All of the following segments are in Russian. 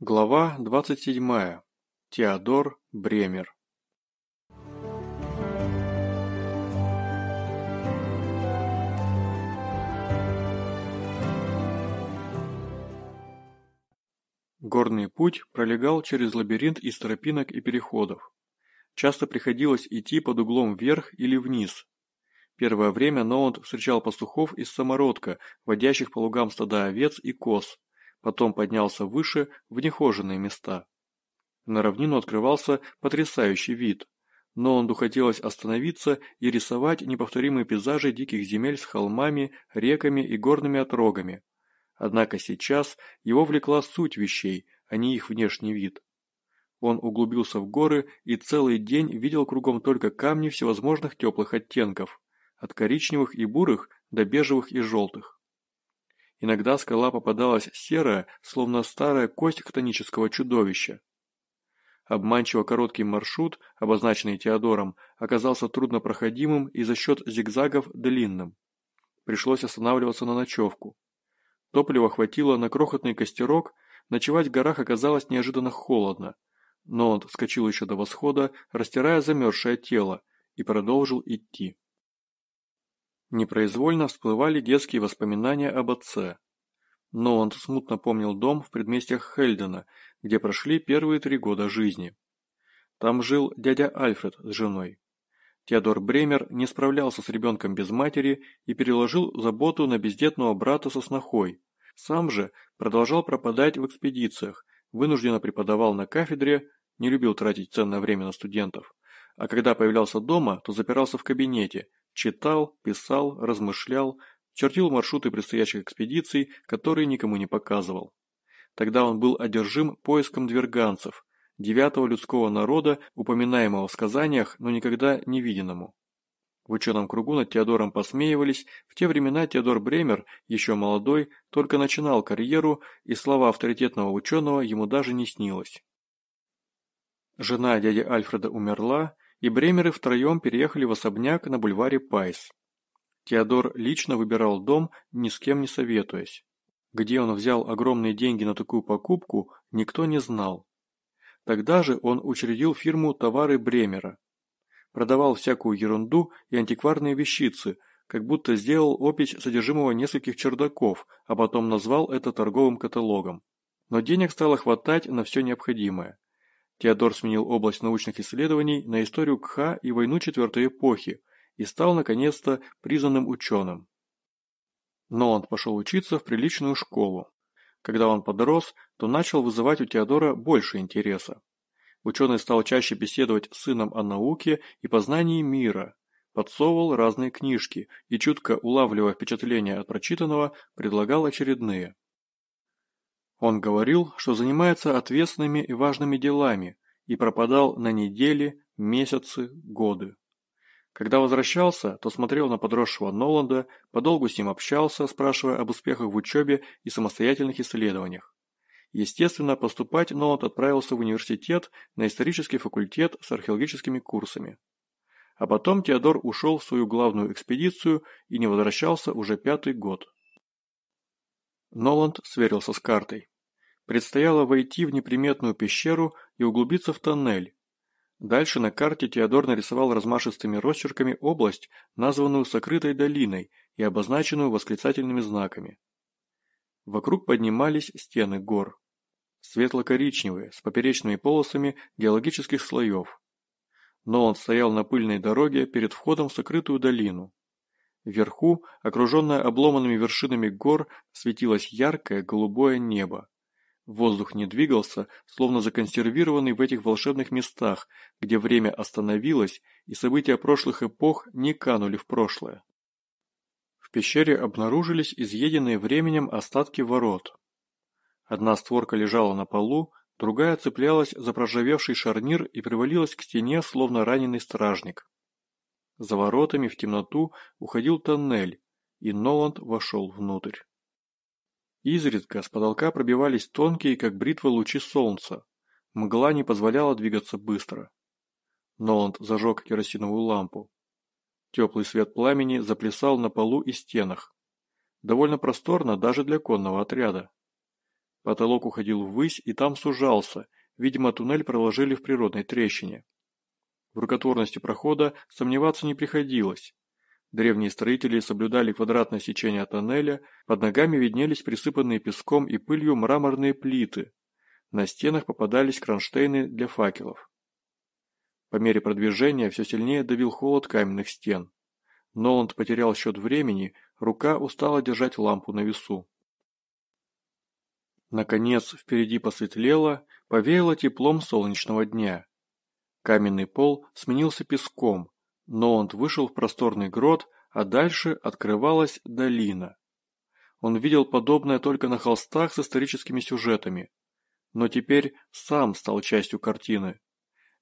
Глава двадцать седьмая. Теодор Бремер. Горный путь пролегал через лабиринт из тропинок и переходов. Часто приходилось идти под углом вверх или вниз. Первое время Ноланд встречал пастухов из самородка, водящих по лугам стада овец и коз, потом поднялся выше в нехоженные места. На равнину открывался потрясающий вид, но он хотелось остановиться и рисовать неповторимые пейзажи диких земель с холмами, реками и горными отрогами. Однако сейчас его влекла суть вещей, а не их внешний вид. Он углубился в горы и целый день видел кругом только камни всевозможных теплых оттенков, от коричневых и бурых до бежевых и желтых. Иногда скала попадалась серая, словно старая кость хтонического чудовища. Обманчиво короткий маршрут, обозначенный Теодором, оказался труднопроходимым и за счет зигзагов длинным. Пришлось останавливаться на ночевку. Топлива хватило на крохотный костерок, ночевать в горах оказалось неожиданно холодно, но он вскочил еще до восхода, растирая замерзшее тело, и продолжил идти. Непроизвольно всплывали детские воспоминания об отце. Но он смутно помнил дом в предместьях Хельдена, где прошли первые три года жизни. Там жил дядя Альфред с женой. Теодор Бремер не справлялся с ребенком без матери и переложил заботу на бездетного брата со снохой. Сам же продолжал пропадать в экспедициях, вынужденно преподавал на кафедре, не любил тратить ценное время на студентов. А когда появлялся дома, то запирался в кабинете, Читал, писал, размышлял, чертил маршруты предстоящих экспедиций, которые никому не показывал. Тогда он был одержим поиском дверганцев, девятого людского народа, упоминаемого в сказаниях, но никогда не виденному. В ученом кругу над Теодором посмеивались, в те времена Теодор Бремер, еще молодой, только начинал карьеру, и слова авторитетного ученого ему даже не снилось. Жена дяди Альфреда умерла, и Бремеры втроем переехали в особняк на бульваре Пайс. Теодор лично выбирал дом, ни с кем не советуясь. Где он взял огромные деньги на такую покупку, никто не знал. Тогда же он учредил фирму «Товары Бремера». Продавал всякую ерунду и антикварные вещицы, как будто сделал опись содержимого нескольких чердаков, а потом назвал это торговым каталогом. Но денег стало хватать на все необходимое. Теодор сменил область научных исследований на историю Кха и войну Четвертой эпохи и стал, наконец-то, признанным ученым. Но он пошел учиться в приличную школу. Когда он подрос, то начал вызывать у Теодора больше интереса. Ученый стал чаще беседовать с сыном о науке и познании мира, подсовывал разные книжки и, чутко улавливая впечатления от прочитанного, предлагал очередные. Он говорил, что занимается ответственными и важными делами и пропадал на недели, месяцы, годы. Когда возвращался, то смотрел на подросшего Ноланда, подолгу с ним общался, спрашивая об успехах в учебе и самостоятельных исследованиях. Естественно, поступать Ноланд отправился в университет на исторический факультет с археологическими курсами. А потом Теодор ушел в свою главную экспедицию и не возвращался уже пятый год. Ноланд сверился с картой. Предстояло войти в неприметную пещеру и углубиться в тоннель. Дальше на карте Теодор нарисовал размашистыми росчерками область, названную сокрытой долиной и обозначенную восклицательными знаками. Вокруг поднимались стены гор. Светло-коричневые, с поперечными полосами геологических слоев. Но он стоял на пыльной дороге перед входом в сокрытую долину. Вверху, окруженное обломанными вершинами гор, светилось яркое голубое небо. Воздух не двигался, словно законсервированный в этих волшебных местах, где время остановилось и события прошлых эпох не канули в прошлое. В пещере обнаружились изъеденные временем остатки ворот. Одна створка лежала на полу, другая цеплялась за проржавевший шарнир и привалилась к стене, словно раненый стражник. За воротами в темноту уходил тоннель, и Ноланд вошел внутрь. Изредка с потолка пробивались тонкие, как бритвы, лучи солнца. Мгла не позволяла двигаться быстро. Ноланд зажег керосиновую лампу. Теплый свет пламени заплясал на полу и стенах. Довольно просторно даже для конного отряда. Потолок уходил ввысь и там сужался, видимо туннель проложили в природной трещине. В рукотворности прохода сомневаться не приходилось. Древние строители соблюдали квадратное сечение тоннеля, под ногами виднелись присыпанные песком и пылью мраморные плиты. На стенах попадались кронштейны для факелов. По мере продвижения все сильнее давил холод каменных стен. Ноланд потерял счет времени, рука устала держать лампу на весу. Наконец, впереди посветлело, повеяло теплом солнечного дня. Каменный пол сменился песком, Ноланд вышел в просторный грот, а дальше открывалась долина. Он видел подобное только на холстах с историческими сюжетами, но теперь сам стал частью картины.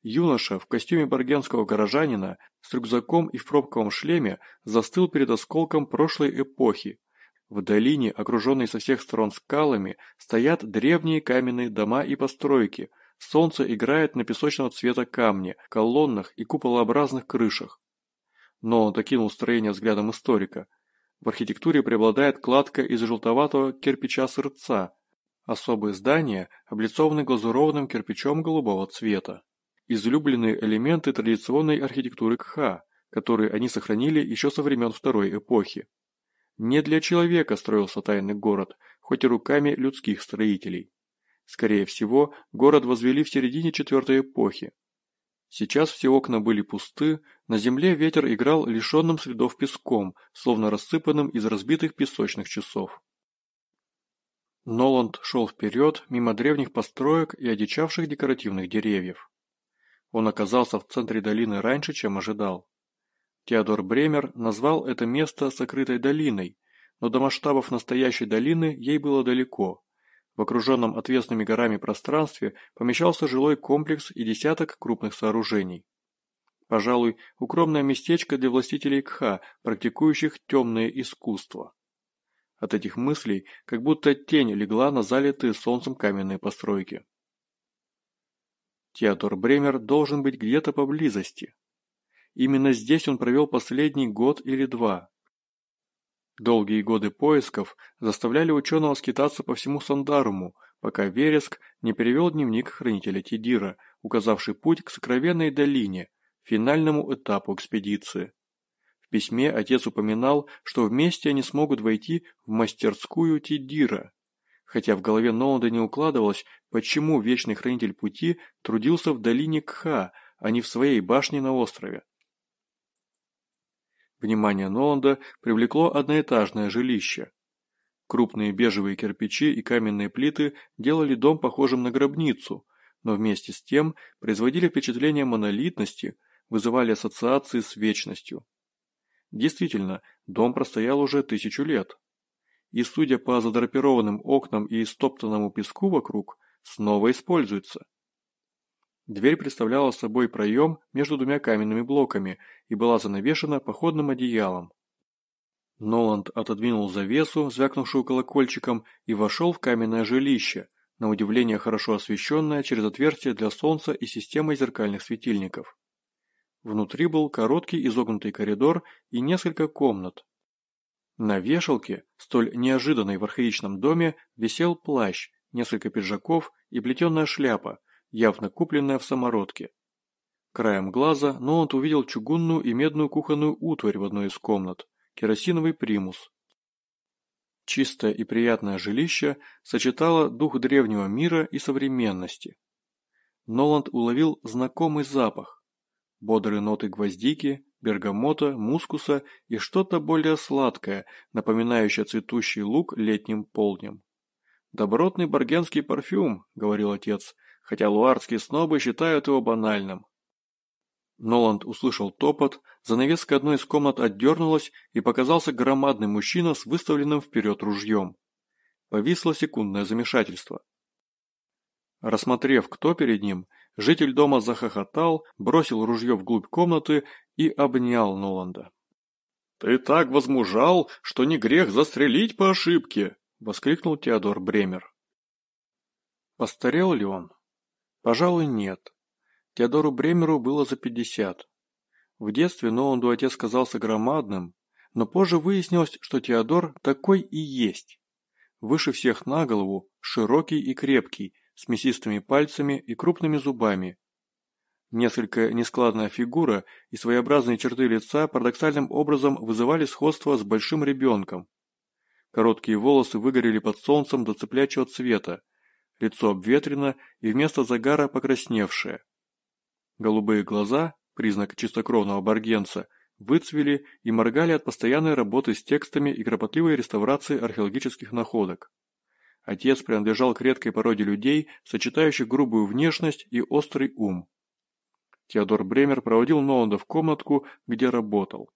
Юноша в костюме баргенского горожанина с рюкзаком и в пробковом шлеме застыл перед осколком прошлой эпохи. В долине, окруженной со всех сторон скалами, стоят древние каменные дома и постройки – Солнце играет на песочного цвета камне, колоннах и куполообразных крышах. Но он окинул строение взглядом историка. В архитектуре преобладает кладка из желтоватого кирпича сырца. Особые здания облицованы глазурованным кирпичом голубого цвета. Излюбленные элементы традиционной архитектуры Кха, которые они сохранили еще со времен второй эпохи. Не для человека строился тайный город, хоть и руками людских строителей. Скорее всего, город возвели в середине четвертой эпохи. Сейчас все окна были пусты, на земле ветер играл лишенным следов песком, словно рассыпанным из разбитых песочных часов. Ноланд шел вперед, мимо древних построек и одичавших декоративных деревьев. Он оказался в центре долины раньше, чем ожидал. Теодор Бремер назвал это место сокрытой долиной, но до масштабов настоящей долины ей было далеко. В окруженном отвесными горами пространстве помещался жилой комплекс и десяток крупных сооружений. Пожалуй, укромное местечко для властителей Кха, практикующих темное искусство. От этих мыслей как будто тень легла на залитые солнцем каменные постройки. Теодор Бремер должен быть где-то поблизости. Именно здесь он провел последний год или два. Долгие годы поисков заставляли ученого скитаться по всему Сандаруму, пока Вереск не перевел дневник хранителя Тидира, указавший путь к сокровенной долине, финальному этапу экспедиции. В письме отец упоминал, что вместе они смогут войти в мастерскую Тидира, хотя в голове Ноланда не укладывалось, почему Вечный Хранитель Пути трудился в долине Кха, а не в своей башне на острове. Внимание Ноланда привлекло одноэтажное жилище. Крупные бежевые кирпичи и каменные плиты делали дом похожим на гробницу, но вместе с тем производили впечатление монолитности, вызывали ассоциации с вечностью. Действительно, дом простоял уже тысячу лет. И, судя по задрапированным окнам и истоптанному песку вокруг, снова используется. Дверь представляла собой проем между двумя каменными блоками и была занавешена походным одеялом. Ноланд отодвинул завесу, звякнувшую колокольчиком, и вошел в каменное жилище, на удивление хорошо освещенное через отверстие для солнца и системой зеркальных светильников. Внутри был короткий изогнутый коридор и несколько комнат. На вешалке, столь неожиданной в архаичном доме, висел плащ, несколько пиджаков и плетеная шляпа – явно купленная в самородке. Краем глаза Ноланд увидел чугунную и медную кухонную утварь в одной из комнат, керосиновый примус. Чистое и приятное жилище сочетало дух древнего мира и современности. Ноланд уловил знакомый запах. Бодрые ноты гвоздики, бергамота, мускуса и что-то более сладкое, напоминающее цветущий лук летним полднем. «Добротный баргенский парфюм», — говорил отец, хотя луардские снобы считают его банальным. Ноланд услышал топот, занавеска одной из комнат отдернулась и показался громадный мужчина с выставленным вперед ружьем. Повисло секундное замешательство. Рассмотрев, кто перед ним, житель дома захохотал, бросил ружье вглубь комнаты и обнял Ноланда. «Ты так возмужал, что не грех застрелить по ошибке!» — воскликнул Теодор Бремер. Постарел ли он? Пожалуй, нет. Теодору Бремеру было за пятьдесят. В детстве Ноланду отец казался громадным, но позже выяснилось, что Теодор такой и есть. Выше всех на голову, широкий и крепкий, с мясистыми пальцами и крупными зубами. Несколько нескладная фигура и своеобразные черты лица парадоксальным образом вызывали сходство с большим ребенком. Короткие волосы выгорели под солнцем до цеплячего цвета, лицо обветрено и вместо загара покрасневшее. Голубые глаза, признак чистокровного баргенца, выцвели и моргали от постоянной работы с текстами и кропотливой реставрации археологических находок. Отец принадлежал к редкой породе людей, сочетающих грубую внешность и острый ум. Теодор Бремер проводил Ноланда в комнатку, где работал.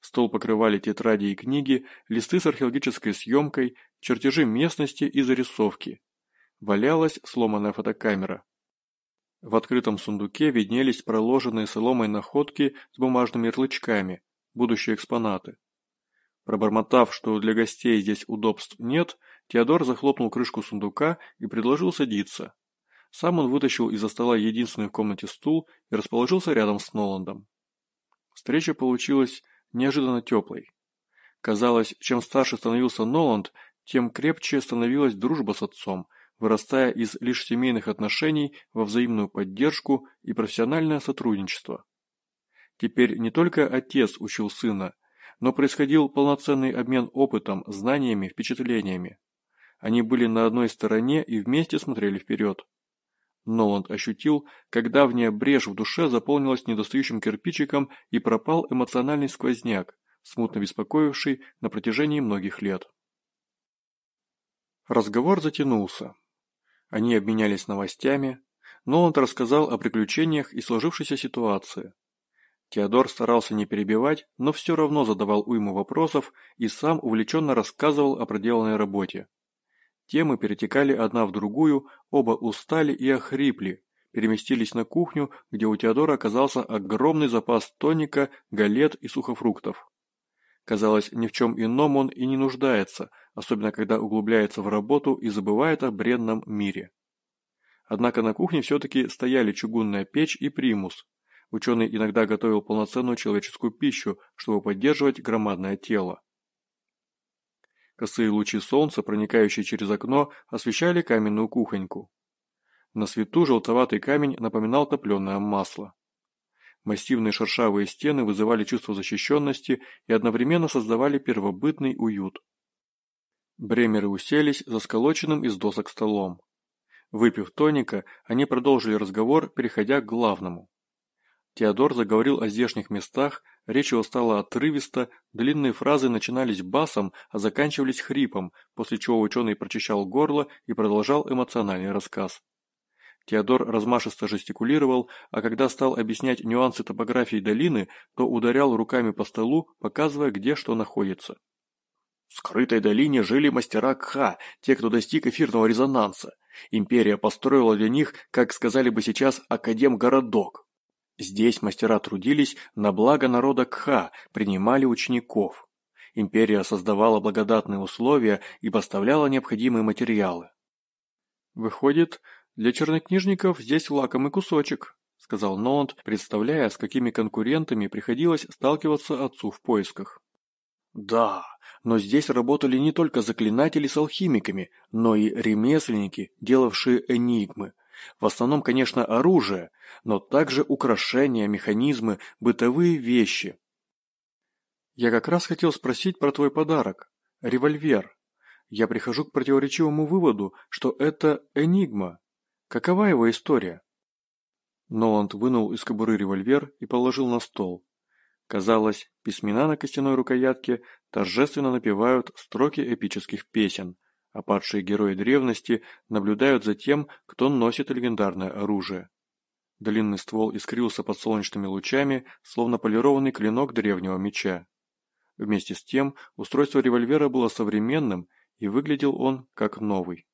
Стол покрывали тетради и книги, листы с археологической съемкой, чертежи местности и зарисовки. Валялась сломанная фотокамера. В открытом сундуке виднелись проложенные соломой находки с бумажными ярлычками, будущие экспонаты. Пробормотав, что для гостей здесь удобств нет, Теодор захлопнул крышку сундука и предложил садиться. Сам он вытащил из-за стола единственный в комнате стул и расположился рядом с Ноландом. Встреча получилась неожиданно теплой. Казалось, чем старше становился Ноланд, тем крепче становилась дружба с отцом – вырастая из лишь семейных отношений во взаимную поддержку и профессиональное сотрудничество. Теперь не только отец учил сына, но происходил полноценный обмен опытом, знаниями, впечатлениями. Они были на одной стороне и вместе смотрели вперед. Ноланд ощутил, как давняя брешь в душе заполнилась недостающим кирпичиком и пропал эмоциональный сквозняк, смутно беспокоивший на протяжении многих лет. Разговор затянулся. Они обменялись новостями, Ноланд рассказал о приключениях и сложившейся ситуации. Теодор старался не перебивать, но все равно задавал уйму вопросов и сам увлеченно рассказывал о проделанной работе. Темы перетекали одна в другую, оба устали и охрипли, переместились на кухню, где у Теодора оказался огромный запас тоника, галет и сухофруктов. Казалось, ни в чем ином он и не нуждается, особенно когда углубляется в работу и забывает о бренном мире. Однако на кухне все-таки стояли чугунная печь и примус. Ученый иногда готовил полноценную человеческую пищу, чтобы поддерживать громадное тело. Косые лучи солнца, проникающие через окно, освещали каменную кухоньку. На свету желтоватый камень напоминал топленое масло. Массивные шершавые стены вызывали чувство защищенности и одновременно создавали первобытный уют. Бремеры уселись за сколоченным из досок столом. Выпив тоника, они продолжили разговор, переходя к главному. Теодор заговорил о здешних местах, речь его стала отрывисто, длинные фразы начинались басом, а заканчивались хрипом, после чего ученый прочищал горло и продолжал эмоциональный рассказ. Теодор размашисто жестикулировал, а когда стал объяснять нюансы топографии долины, то ударял руками по столу, показывая, где что находится. В скрытой долине жили мастера Кха, те, кто достиг эфирного резонанса. Империя построила для них, как сказали бы сейчас, академ-городок. Здесь мастера трудились на благо народа Кха, принимали учеников. Империя создавала благодатные условия и поставляла необходимые материалы. «Выходит, для чернокнижников здесь лакомый кусочек», сказал Ноланд, представляя, с какими конкурентами приходилось сталкиваться отцу в поисках. «Да, но здесь работали не только заклинатели с алхимиками, но и ремесленники, делавшие энигмы. В основном, конечно, оружие, но также украшения, механизмы, бытовые вещи. Я как раз хотел спросить про твой подарок. Револьвер. Я прихожу к противоречивому выводу, что это энигма. Какова его история? Ноланд вынул из кобуры револьвер и положил на стол. Казалось, письмена на костяной рукоятке торжественно напевают строки эпических песен, а падшие герои древности наблюдают за тем, кто носит легендарное оружие. Длинный ствол искрился под солнечными лучами, словно полированный клинок древнего меча. Вместе с тем, устройство револьвера было современным, и выглядел он как новый.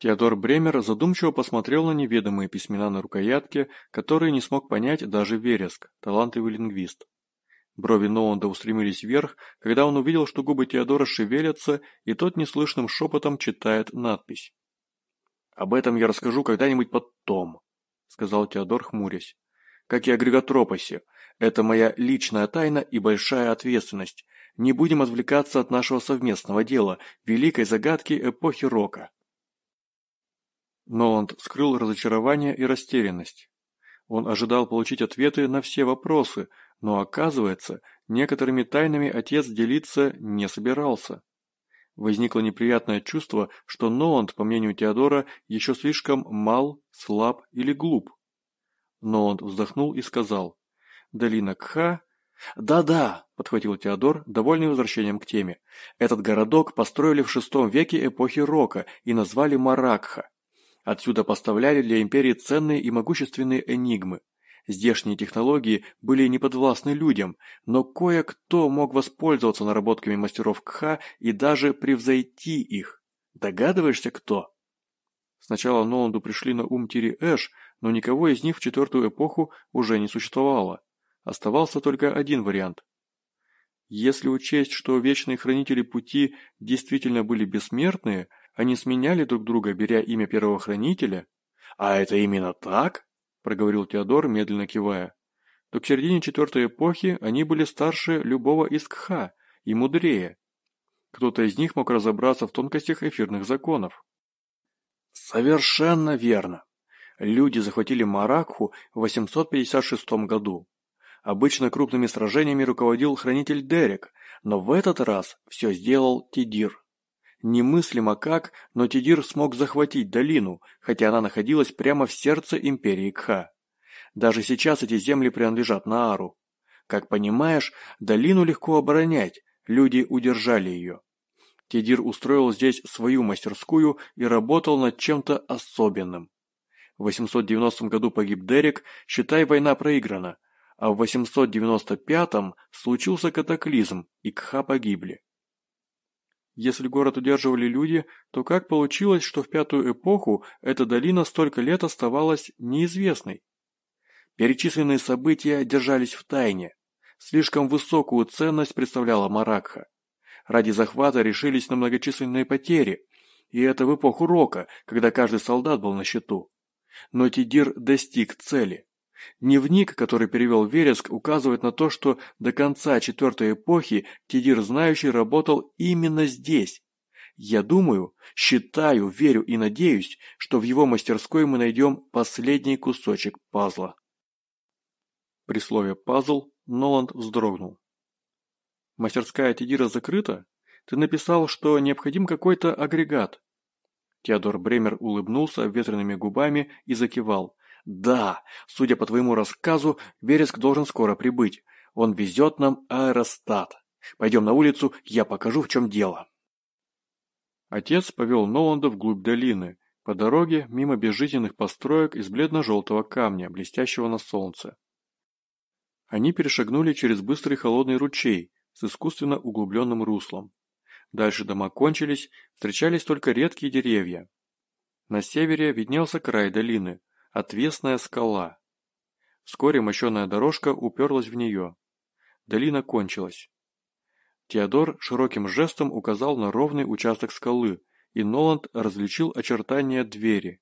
Теодор Бремер задумчиво посмотрел на неведомые письмена на рукоятке, которые не смог понять даже Вереск, талантливый лингвист. Брови Ноланда устремились вверх, когда он увидел, что губы Теодора шевелятся, и тот неслышным шепотом читает надпись. «Об этом я расскажу когда-нибудь потом», — сказал Теодор, хмурясь. «Как и о Григотропосе. Это моя личная тайна и большая ответственность. Не будем отвлекаться от нашего совместного дела, великой загадки эпохи рока. Ноланд скрыл разочарование и растерянность. Он ожидал получить ответы на все вопросы, но оказывается, некоторыми тайнами отец делиться не собирался. Возникло неприятное чувство, что Ноланд, по мнению Теодора, еще слишком мал, слаб или глуп. Ноланд вздохнул и сказал, «Долина Кха...» «Да-да», — подхватил Теодор, довольный возвращением к теме. «Этот городок построили в шестом веке эпохи Рока и назвали Маракха. Отсюда поставляли для империи ценные и могущественные энигмы. Здешние технологии были не подвластны людям, но кое-кто мог воспользоваться наработками мастеров Кха и даже превзойти их. Догадываешься, кто? Сначала Ноланду пришли на ум Тири Эш, но никого из них в четвертую эпоху уже не существовало. Оставался только один вариант. Если учесть, что вечные хранители пути действительно были бессмертные – они сменяли друг друга, беря имя первого хранителя? А это именно так? Проговорил Теодор, медленно кивая. То к середине четвертой эпохи они были старше любого из Кха и мудрее. Кто-то из них мог разобраться в тонкостях эфирных законов. Совершенно верно. Люди захватили Маракху в 856 году. Обычно крупными сражениями руководил хранитель Дерек, но в этот раз все сделал Тидир. Немыслимо как, но Тидир смог захватить долину, хотя она находилась прямо в сердце империи Кха. Даже сейчас эти земли принадлежат Наару. Как понимаешь, долину легко оборонять, люди удержали ее. Тидир устроил здесь свою мастерскую и работал над чем-то особенным. В 890 году погиб Дерек, считай, война проиграна, а в 895 случился катаклизм, и Кха погибли. Если город удерживали люди, то как получилось, что в пятую эпоху эта долина столько лет оставалась неизвестной? Перечисленные события держались в тайне. Слишком высокую ценность представляла Маракха. Ради захвата решились на многочисленные потери, и это в эпоху Рока, когда каждый солдат был на счету. Но Тидир достиг цели. Дневник, который перевел Вереск, указывает на то, что до конца четвертой эпохи Тидир Знающий работал именно здесь. Я думаю, считаю, верю и надеюсь, что в его мастерской мы найдем последний кусочек пазла. При слове «пазл» Ноланд вздрогнул. «Мастерская Тидира закрыта? Ты написал, что необходим какой-то агрегат». Теодор Бремер улыбнулся ветреными губами и закивал. «Да, судя по твоему рассказу, Вереск должен скоро прибыть. Он везет нам аэростат. Пойдем на улицу, я покажу, в чем дело». Отец повел Ноланда вглубь долины, по дороге мимо безжизненных построек из бледно-желтого камня, блестящего на солнце. Они перешагнули через быстрый холодный ручей с искусственно углубленным руслом. Дальше дома кончились, встречались только редкие деревья. На севере виднелся край долины, Отвесная скала. Вскоре мощеная дорожка уперлась в нее. Долина кончилась. Теодор широким жестом указал на ровный участок скалы, и Ноланд различил очертания двери.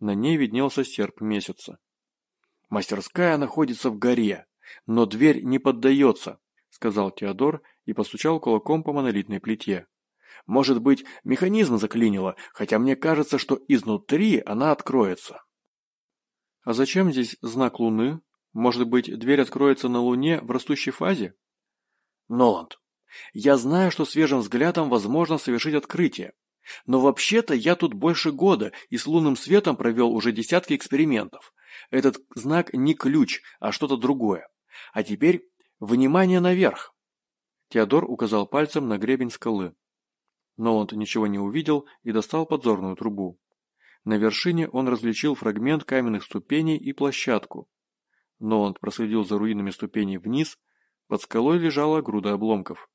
На ней виднелся серп месяца. «Мастерская находится в горе, но дверь не поддается», — сказал Теодор и постучал кулаком по монолитной плите. «Может быть, механизм заклинило, хотя мне кажется, что изнутри она откроется». А зачем здесь знак Луны? Может быть, дверь откроется на Луне в растущей фазе? Ноланд, я знаю, что свежим взглядом возможно совершить открытие. Но вообще-то я тут больше года и с лунным светом провел уже десятки экспериментов. Этот знак не ключ, а что-то другое. А теперь внимание наверх. Теодор указал пальцем на гребень скалы. Ноланд ничего не увидел и достал подзорную трубу. На вершине он различил фрагмент каменных ступеней и площадку. Но он проследил за руинами ступеней вниз, под скалой лежала груда обломков.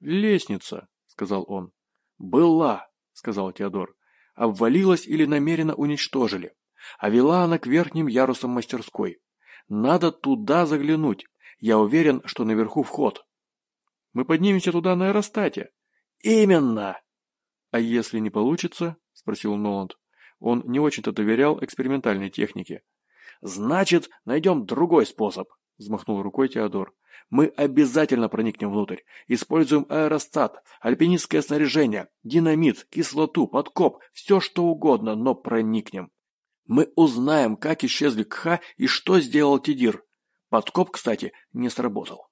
«Лестница», — сказал он. «Была», — сказал Теодор. «Обвалилась или намеренно уничтожили. А вела она к верхним ярусам мастерской. Надо туда заглянуть. Я уверен, что наверху вход». «Мы поднимемся туда на аэростате». «Именно!» «А если не получится?» — спросил Ноланд. Он не очень-то доверял экспериментальной технике. «Значит, найдем другой способ», – взмахнул рукой Теодор. «Мы обязательно проникнем внутрь. Используем аэростат, альпинистское снаряжение, динамит, кислоту, подкоп, все что угодно, но проникнем. Мы узнаем, как исчезли Кха и что сделал Тидир. Подкоп, кстати, не сработал».